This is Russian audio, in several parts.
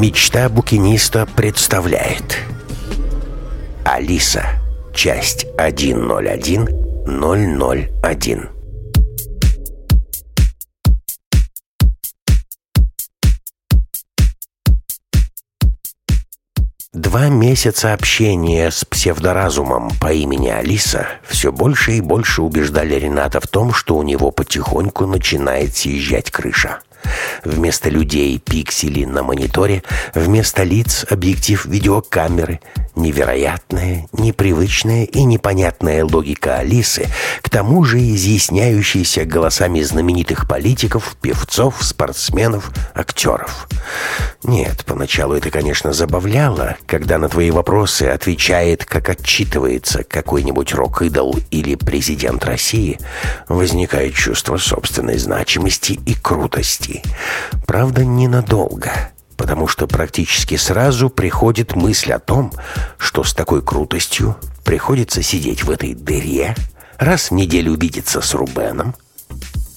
Мечта букиниста представляет Алиса Часть 101-001 Два месяца общения с псевдоразумом по имени Алиса все больше и больше убеждали Рената в том, что у него потихоньку начинает съезжать крыша. Вместо людей пиксели на мониторе, вместо лиц объектив видеокамеры. Невероятная, непривычная и непонятная логика Алисы, к тому же изъясняющаяся голосами знаменитых политиков, певцов, спортсменов, актеров. Нет, поначалу это, конечно, забавляло, когда на твои вопросы отвечает, как отчитывается какой-нибудь рок-идол или президент России, возникает чувство собственной значимости и крутости. Правда, ненадолго, потому что практически сразу приходит мысль о том, что с такой крутостью приходится сидеть в этой дыре, раз в неделю увидеться с Рубеном,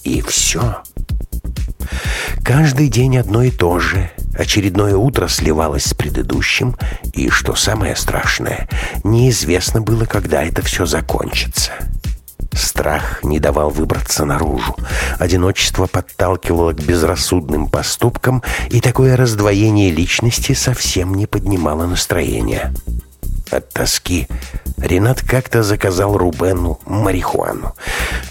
и все. Каждый день одно и то же. Очередное утро сливалось с предыдущим, и, что самое страшное, неизвестно было, когда это все закончится. Страх не давал выбраться наружу. Одиночество подталкивало к безрассудным поступкам, и такое раздвоение личности совсем не поднимало настроение. От тоски Ренат как-то заказал Рубену марихуану.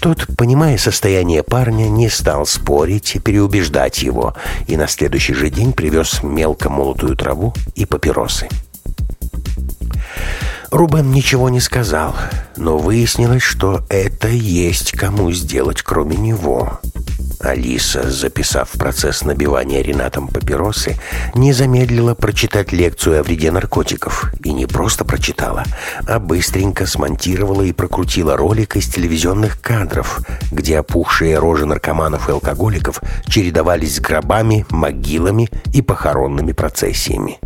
Тот, понимая состояние парня, не стал спорить и переубеждать его, и на следующий же день привез мелко молотую траву и папиросы. Рубен ничего не сказал, но выяснилось, что это есть кому сделать, кроме него. Алиса, записав процесс набивания Ренатом папиросы, не замедлила прочитать лекцию о вреде наркотиков. И не просто прочитала, а быстренько смонтировала и прокрутила ролик из телевизионных кадров, где опухшие рожи наркоманов и алкоголиков чередовались с гробами, могилами и похоронными процессиями.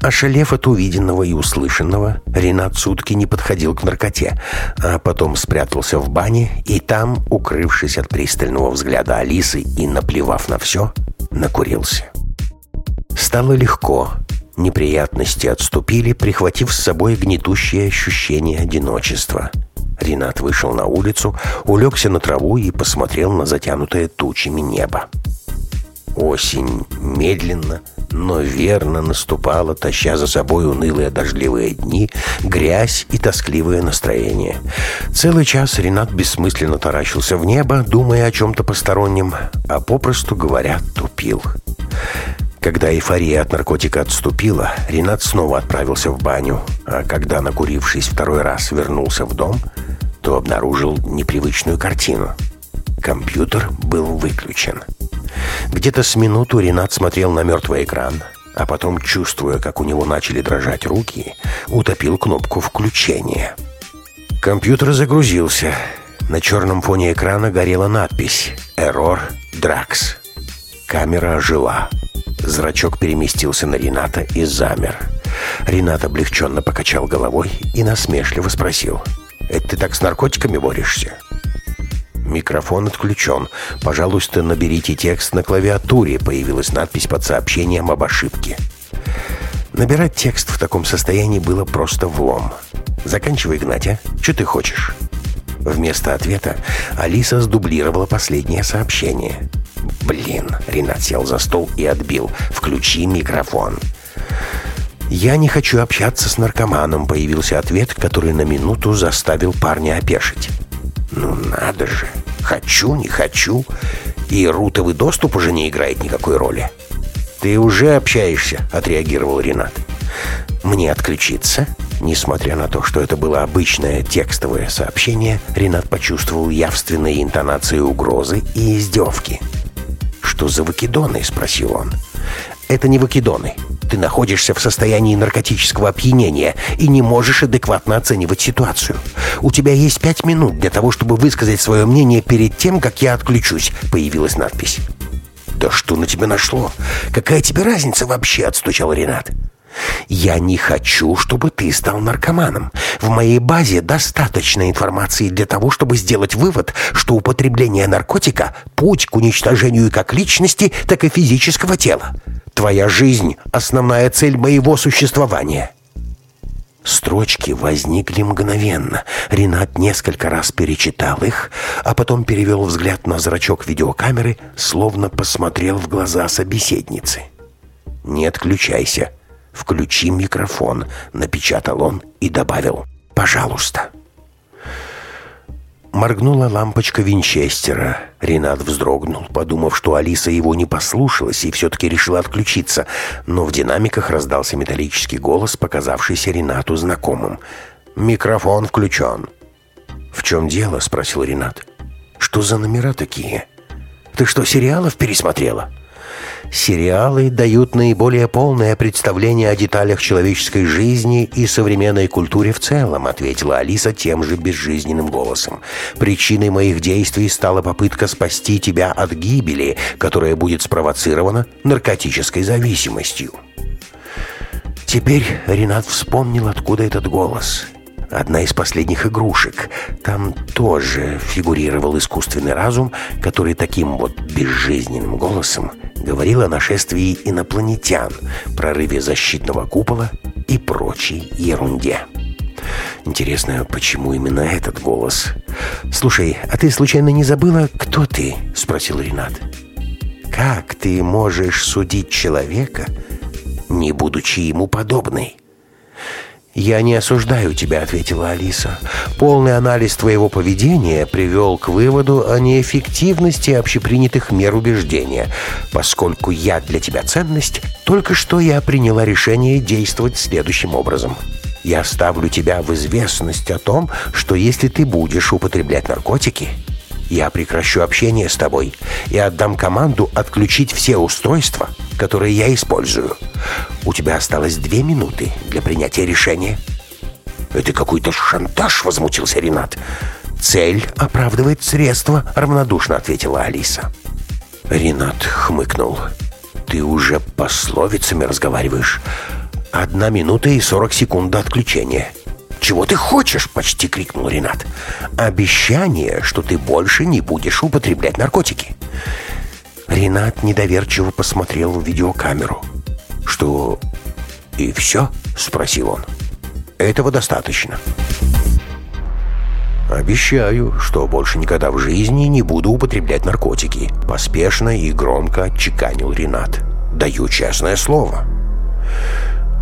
Ошалев от увиденного и услышанного, Ренат сутки не подходил к наркоте, а потом спрятался в бане и там, укрывшись от пристального взгляда Алисы, Алисы и, наплевав на все, накурился. Стало легко. Неприятности отступили, прихватив с собой гнетущее ощущение одиночества. Ренат вышел на улицу, улегся на траву и посмотрел на затянутое тучами небо. Осень медленно, но верно наступала, таща за собой унылые дождливые дни, грязь и тоскливое настроение. Целый час Ренат бессмысленно таращился в небо, думая о чем-то постороннем, а попросту говоря, тупил. Когда эйфория от наркотика отступила, Ренат снова отправился в баню, а когда, накурившись второй раз, вернулся в дом, то обнаружил непривычную картину. Компьютер был выключен. Где-то с минуту Ренат смотрел на мертвый экран, а потом, чувствуя, как у него начали дрожать руки, утопил кнопку включения. Компьютер загрузился. На черном фоне экрана горела надпись «Error Drax». Камера ожила. Зрачок переместился на Рената и замер. Ренат облегченно покачал головой и насмешливо спросил «Это ты так с наркотиками борешься?» Микрофон отключен. Пожалуйста, наберите текст на клавиатуре. Появилась надпись под сообщением об ошибке. Набирать текст в таком состоянии было просто влом. Заканчивай, гнать, а? Что ты хочешь? Вместо ответа Алиса сдублировала последнее сообщение. «Блин!» — Ренат сел за стол и отбил. «Включи микрофон!» «Я не хочу общаться с наркоманом», — появился ответ, который на минуту заставил парня опешить. «Ну надо же! Хочу, не хочу. И рутовый доступ уже не играет никакой роли». «Ты уже общаешься», — отреагировал Ренат. «Мне отключиться?» Несмотря на то, что это было обычное текстовое сообщение, Ренат почувствовал явственные интонации угрозы и издевки. «Что за вакидоны?» — спросил он. «Это не вакидоны. Ты находишься в состоянии наркотического опьянения и не можешь адекватно оценивать ситуацию. У тебя есть пять минут для того, чтобы высказать свое мнение перед тем, как я отключусь», — появилась надпись. «Да что на тебя нашло? Какая тебе разница вообще?» — отстучал Ренат. Я не хочу, чтобы ты стал наркоманом. В моей базе достаточно информации для того, чтобы сделать вывод, что употребление наркотика – путь к уничтожению как личности, так и физического тела. Твоя жизнь – основная цель моего существования. Строчки возникли мгновенно. Ренат несколько раз перечитал их, а потом перевел взгляд на зрачок видеокамеры, словно посмотрел в глаза собеседницы. «Не отключайся. Включи микрофон», — напечатал он и добавил «пожалуйста». Моргнула лампочка Винчестера. Ренат вздрогнул, подумав, что Алиса его не послушалась и все-таки решила отключиться. Но в динамиках раздался металлический голос, показавшийся Ренату знакомым. «Микрофон включен». «В чем дело?» — спросил Ренат. «Что за номера такие? Ты что, сериалов пересмотрела?» Сериалы дают наиболее полное представление о деталях человеческой жизни и современной культуре в целом, ответила Алиса тем же безжизненным голосом. Причиной моих действий стала попытка спасти тебя от гибели, которая будет спровоцирована наркотической зависимостью. Теперь Ренат вспомнил, откуда этот голос одна из последних игрушек. Там тоже фигурировал искусственный разум, который таким вот безжизненным голосом говорил о нашествии инопланетян, прорыве защитного купола и прочей ерунде. Интересно, почему именно этот голос? «Слушай, а ты случайно не забыла, кто ты?» — спросил Ренат. «Как ты можешь судить человека, не будучи ему подобной?» «Я не осуждаю тебя», — ответила Алиса. «Полный анализ твоего поведения привел к выводу о неэффективности общепринятых мер убеждения. Поскольку я для тебя ценность, только что я приняла решение действовать следующим образом». Я ставлю тебя в известность о том, что если ты будешь употреблять наркотики, я прекращу общение с тобой и отдам команду отключить все устройства, которые я использую. У тебя осталось две минуты для принятия решения». «Это какой-то шантаж», — возмутился Ренат. «Цель оправдывает средства», — равнодушно ответила Алиса. Ренат хмыкнул. «Ты уже пословицами разговариваешь. Одна минута и сорок секунд до отключения». «Чего ты хочешь?» — почти крикнул Ренат. «Обещание, что ты больше не будешь употреблять наркотики». Ренат недоверчиво посмотрел в видеокамеру. «Что, и все?» — спросил он. «Этого достаточно». «Обещаю, что больше никогда в жизни не буду употреблять наркотики», — поспешно и громко отчеканил Ренат. «Даю честное слово».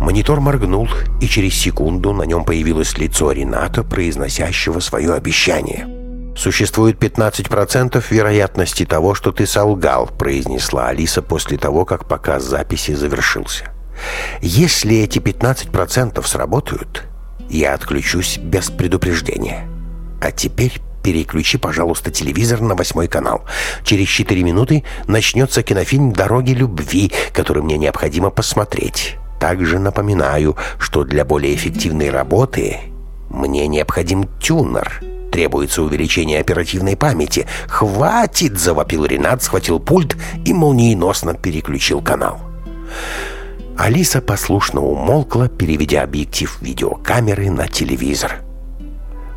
Монитор моргнул, и через секунду на нем появилось лицо Рената, произносящего свое обещание. «Существует 15% вероятности того, что ты солгал», произнесла Алиса после того, как показ записи завершился. «Если эти 15% сработают, я отключусь без предупреждения. А теперь переключи, пожалуйста, телевизор на восьмой канал. Через 4 минуты начнется кинофильм «Дороги любви», который мне необходимо посмотреть». Также напоминаю, что для более эффективной работы мне необходим тюнер. Требуется увеличение оперативной памяти. «Хватит!» — завопил Ренат, схватил пульт и молниеносно переключил канал. Алиса послушно умолкла, переведя объектив видеокамеры на телевизор.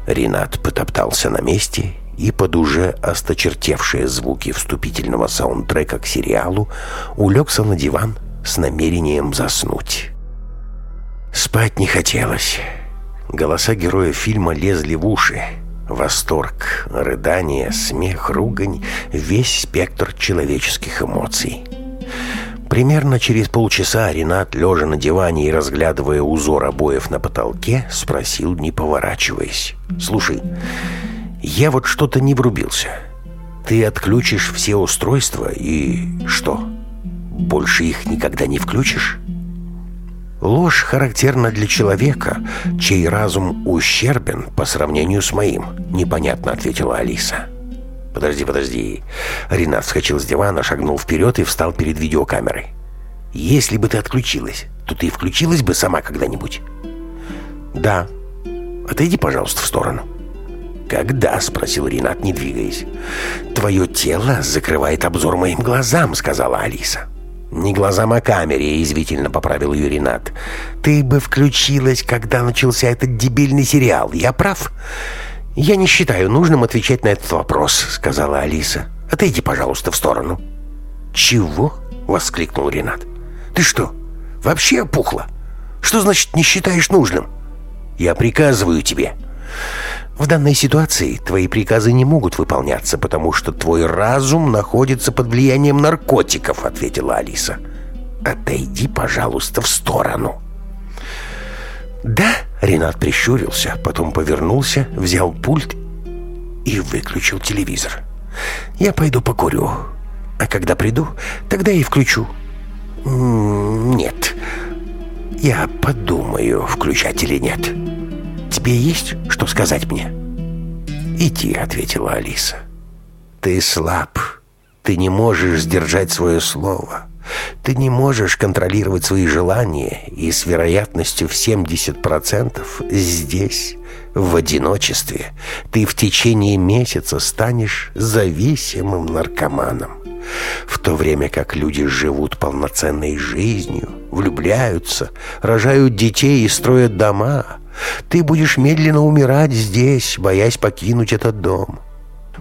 Ренат потоптался на месте и под уже осточертевшие звуки вступительного саундтрека к сериалу улегся на диван с намерением заснуть. Спать не хотелось. Голоса героя фильма лезли в уши. Восторг, рыдание, смех, ругань — весь спектр человеческих эмоций. Примерно через полчаса Ренат, лежа на диване и разглядывая узор обоев на потолке, спросил, не поворачиваясь. «Слушай, я вот что-то не врубился. Ты отключишь все устройства и что?» Больше их никогда не включишь? Ложь характерна для человека, чей разум ущербен по сравнению с моим, непонятно ответила Алиса. Подожди, подожди. Ренат вскочил с дивана, шагнул вперед и встал перед видеокамерой. Если бы ты отключилась, то ты включилась бы сама когда-нибудь? Да. Отойди, пожалуйста, в сторону. «Когда?» — спросил Ренат, не двигаясь. «Твое тело закрывает обзор моим глазам», — сказала Алиса. «Не глазам, а камере», — извительно поправил ее Ренат. «Ты бы включилась, когда начался этот дебильный сериал. Я прав?» «Я не считаю нужным отвечать на этот вопрос», — сказала Алиса. «Отойди, пожалуйста, в сторону». «Чего?» — воскликнул Ренат. «Ты что, вообще опухла? Что значит не считаешь нужным?» «Я приказываю тебе». «В данной ситуации твои приказы не могут выполняться, потому что твой разум находится под влиянием наркотиков», — ответила Алиса. «Отойди, пожалуйста, в сторону». «Да?» — Ренат прищурился, потом повернулся, взял пульт и выключил телевизор. «Я пойду покурю, а когда приду, тогда и включу». «Нет, я подумаю, включать или нет. Тебе есть что сказать мне?» «Иди», — ответила Алиса. «Ты слаб, ты не можешь сдержать свое слово». Ты не можешь контролировать свои желания, и с вероятностью в 70% здесь, в одиночестве, ты в течение месяца станешь зависимым наркоманом. В то время как люди живут полноценной жизнью, влюбляются, рожают детей и строят дома, ты будешь медленно умирать здесь, боясь покинуть этот дом.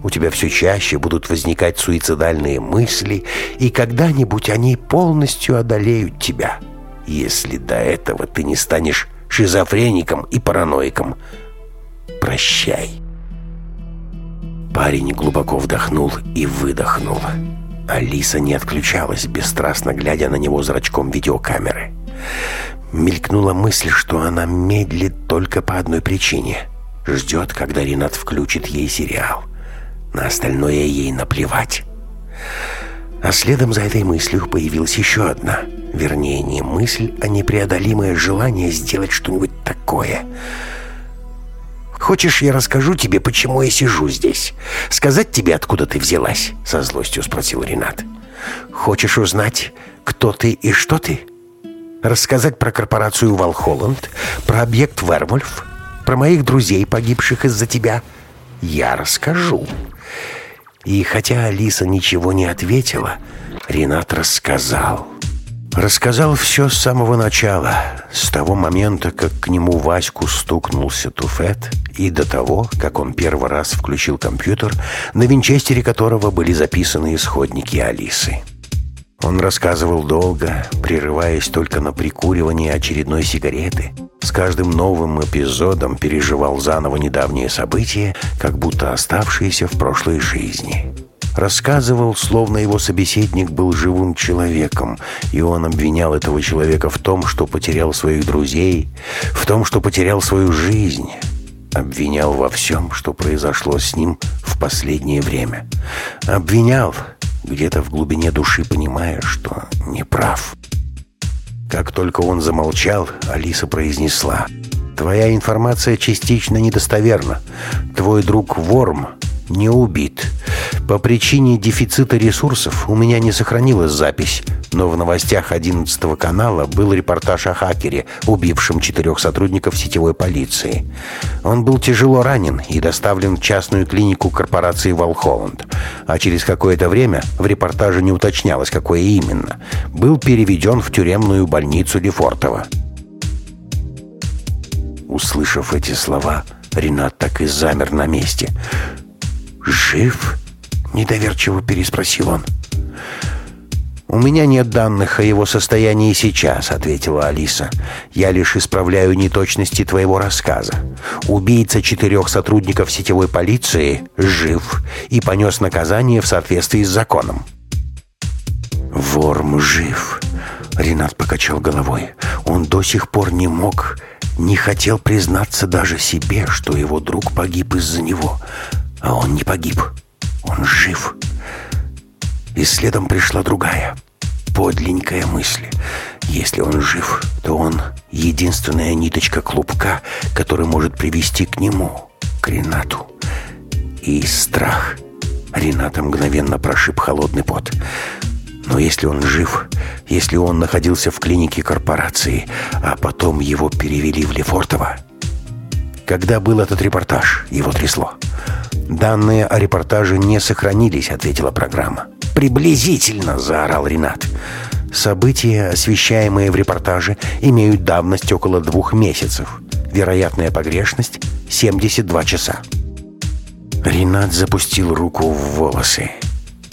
У тебя все чаще будут возникать суицидальные мысли, и когда-нибудь они полностью одолеют тебя. Если до этого ты не станешь шизофреником и параноиком. Прощай. Парень глубоко вдохнул и выдохнул. Алиса не отключалась, бесстрастно глядя на него зрачком видеокамеры. Мелькнула мысль, что она медлит только по одной причине. Ждет, когда Ренат включит ей сериал. На остальное ей наплевать. А следом за этой мыслью появилась еще одна. Вернее, не мысль, а непреодолимое желание сделать что-нибудь такое. «Хочешь, я расскажу тебе, почему я сижу здесь? Сказать тебе, откуда ты взялась?» Со злостью спросил Ренат. «Хочешь узнать, кто ты и что ты? Рассказать про корпорацию Валхолланд, про объект Вервольф, про моих друзей, погибших из-за тебя?» «Я расскажу». И хотя Алиса ничего не ответила, Ренат рассказал. Рассказал все с самого начала, с того момента, как к нему Ваську стукнулся туфет, и до того, как он первый раз включил компьютер, на винчестере которого были записаны исходники Алисы. Он рассказывал долго, прерываясь только на прикуривание очередной сигареты. С каждым новым эпизодом переживал заново недавние события, как будто оставшиеся в прошлой жизни. Рассказывал, словно его собеседник был живым человеком, и он обвинял этого человека в том, что потерял своих друзей, в том, что потерял свою жизнь. Обвинял во всем, что произошло с ним в последнее время. Обвинял, где-то в глубине души понимая, что не прав. Как только он замолчал, Алиса произнесла «Твоя информация частично недостоверна. Твой друг Ворм не убит. По причине дефицита ресурсов у меня не сохранилась запись, но в новостях 11 канала был репортаж о хакере, убившем четырех сотрудников сетевой полиции. Он был тяжело ранен и доставлен в частную клинику корпорации «Волхолланд». А через какое-то время, в репортаже не уточнялось, какое именно, был переведен в тюремную больницу Лефортово. Услышав эти слова, Ренат так и замер на месте – «Жив?» — недоверчиво переспросил он. «У меня нет данных о его состоянии сейчас», — ответила Алиса. «Я лишь исправляю неточности твоего рассказа. Убийца четырех сотрудников сетевой полиции жив и понес наказание в соответствии с законом». «Ворм жив», — Ренат покачал головой. «Он до сих пор не мог, не хотел признаться даже себе, что его друг погиб из-за него. А он не погиб. Он жив. И следом пришла другая, подленькая мысль. Если он жив, то он единственная ниточка клубка, который может привести к нему, к Ренату. И страх. Рената мгновенно прошиб холодный пот. Но если он жив, если он находился в клинике корпорации, а потом его перевели в Лефортово... Когда был этот репортаж, его трясло. «Данные о репортаже не сохранились», — ответила программа. «Приблизительно», — заорал Ренат. События, освещаемые в репортаже, имеют давность около двух месяцев. Вероятная погрешность — 72 часа. Ренат запустил руку в волосы.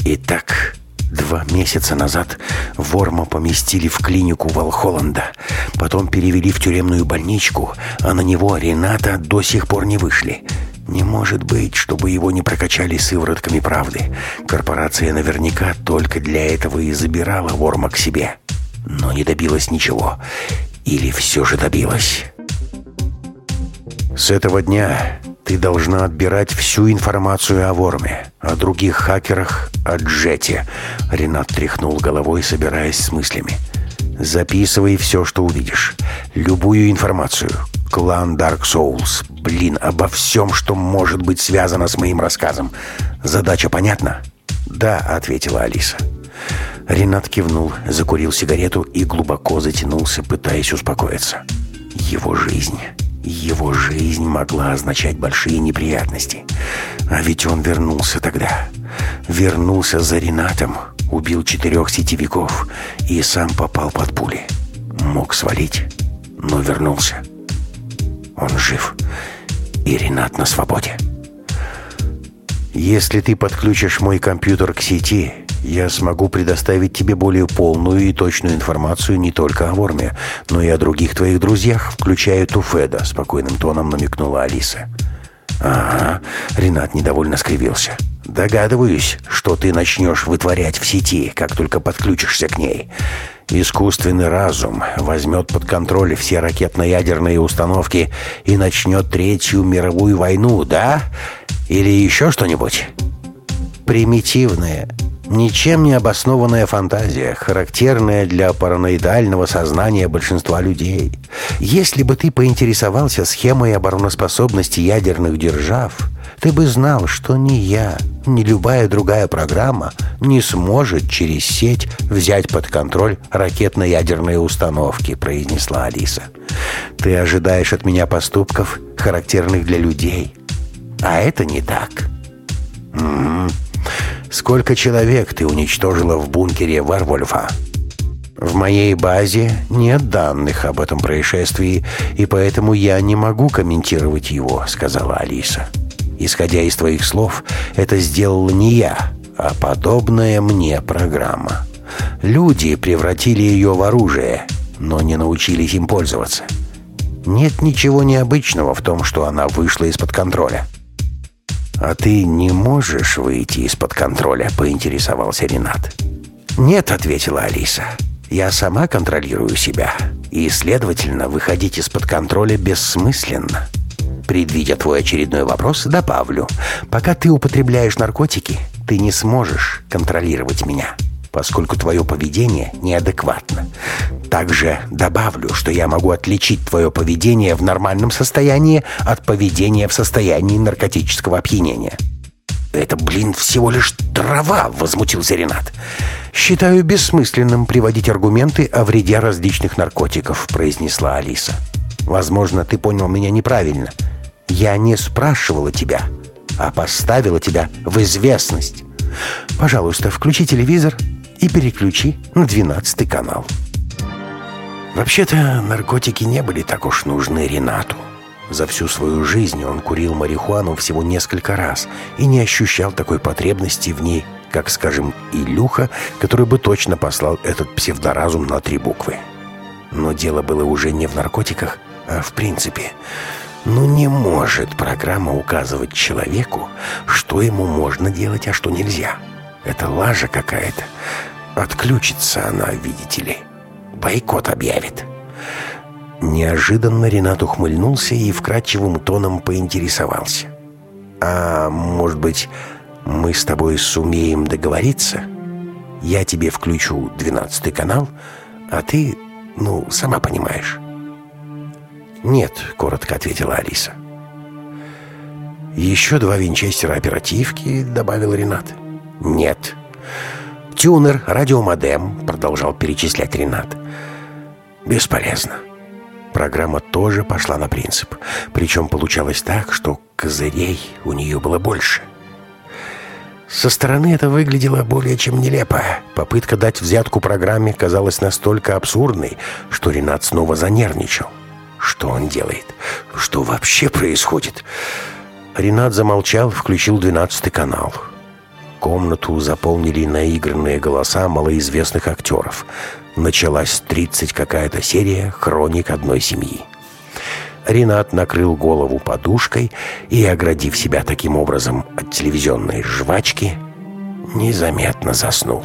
Итак, два месяца назад Ворма поместили в клинику Волхолланда, потом перевели в тюремную больничку, а на него Рената до сих пор не вышли. Не может быть, чтобы его не прокачали сыворотками правды. Корпорация наверняка только для этого и забирала Ворма к себе. Но не добилась ничего. Или все же добилась. С этого дня ты должна отбирать всю информацию о Ворме, о других хакерах, о Джете. Ренат тряхнул головой, собираясь с мыслями. Записывай все, что увидишь. Любую информацию. Клан Dark Souls. Блин, обо всем, что может быть связано с моим рассказом. Задача понятна? Да, ответила Алиса. Ренат кивнул, закурил сигарету и глубоко затянулся, пытаясь успокоиться. Его жизнь его жизнь могла означать большие неприятности. А ведь он вернулся тогда. Вернулся за Ренатом, убил четырех сетевиков и сам попал под пули. Мог свалить, но вернулся. Он жив. И Ренат на свободе. Если ты подключишь мой компьютер к сети, я смогу предоставить тебе более полную и точную информацию не только о Ворме, но и о других твоих друзьях, включая Туфеда», — спокойным тоном намекнула Алиса. «Ага», — Ренат недовольно скривился. «Догадываюсь, что ты начнешь вытворять в сети, как только подключишься к ней. Искусственный разум возьмет под контроль все ракетно-ядерные установки и начнет Третью мировую войну, да? Или еще что-нибудь?» «Примитивное», Ничем не обоснованная фантазия, характерная для параноидального сознания большинства людей. Если бы ты поинтересовался схемой обороноспособности ядерных держав, ты бы знал, что ни я, ни любая другая программа не сможет через сеть взять под контроль ракетно-ядерные установки, произнесла Алиса. Ты ожидаешь от меня поступков, характерных для людей. А это не так. -м Сколько человек ты уничтожила в бункере Варвольфа? В моей базе нет данных об этом происшествии, и поэтому я не могу комментировать его, сказала Алиса. Исходя из твоих слов, это сделала не я, а подобная мне программа. Люди превратили ее в оружие, но не научились им пользоваться. Нет ничего необычного в том, что она вышла из-под контроля. «А ты не можешь выйти из-под контроля?» — поинтересовался Ренат. «Нет», — ответила Алиса. «Я сама контролирую себя, и, следовательно, выходить из-под контроля бессмысленно». Предвидя твой очередной вопрос, добавлю. Пока ты употребляешь наркотики, ты не сможешь контролировать меня поскольку твое поведение неадекватно. Также добавлю, что я могу отличить твое поведение в нормальном состоянии от поведения в состоянии наркотического опьянения. «Это, блин, всего лишь трава!» — возмутился Ренат. «Считаю бессмысленным приводить аргументы о вреде различных наркотиков», — произнесла Алиса. «Возможно, ты понял меня неправильно. Я не спрашивала тебя, а поставила тебя в известность. Пожалуйста, включи телевизор и переключи на двенадцатый канал. Вообще-то наркотики не были так уж нужны Ренату. За всю свою жизнь он курил марихуану всего несколько раз и не ощущал такой потребности в ней, как, скажем, Илюха, который бы точно послал этот псевдоразум на три буквы. Но дело было уже не в наркотиках, а в принципе. Ну не может программа указывать человеку, что ему можно делать, а что нельзя. Это лажа какая-то. Отключится она, видите ли. Бойкот объявит. Неожиданно Ренат ухмыльнулся и вкрадчивым тоном поинтересовался. «А может быть, мы с тобой сумеем договориться? Я тебе включу двенадцатый канал, а ты, ну, сама понимаешь». «Нет», — коротко ответила Алиса. «Еще два винчестера оперативки», — добавил Ренат. «Нет». «Тюнер, радиомодем», — продолжал перечислять Ренат. «Бесполезно». Программа тоже пошла на принцип. Причем получалось так, что козырей у нее было больше. Со стороны это выглядело более чем нелепо. Попытка дать взятку программе казалась настолько абсурдной, что Ренат снова занервничал. Что он делает? Что вообще происходит? Ренат замолчал, включил двенадцатый канал. Комнату заполнили наигранные голоса малоизвестных актеров. Началась тридцать какая-то серия «Хроник одной семьи». Ренат накрыл голову подушкой и, оградив себя таким образом от телевизионной жвачки, незаметно заснул.